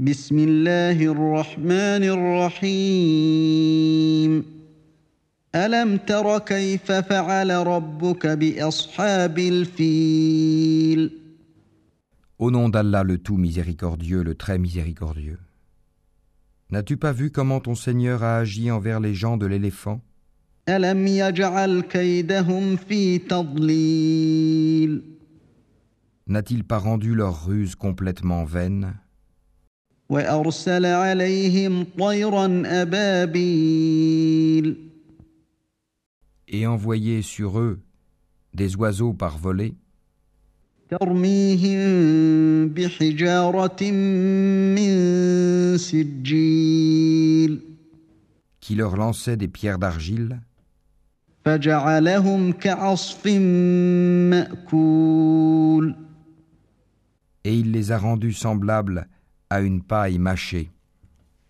بسم الله الرحمن الرحيم ألم تر كيف فعل ربك بأصحاب الفيل Au nom d'Allah le tout miséricordieux, le très miséricordieux. N'as-tu pas vu comment ton Seigneur a agi envers les gens de l'éléphant ألم يجعل كيدهم في تضليل N'a-t-il pas rendu leur ruse complètement vaine وأرسل عليهم طيرا أبابيل et envoyé sur eux des oiseaux par volée ترميهم بحجارة من سجيل qui leur lançaient des pierres d'argile فجعلهم كعصف مأكول et il les a rendus semblables à une paille mâchée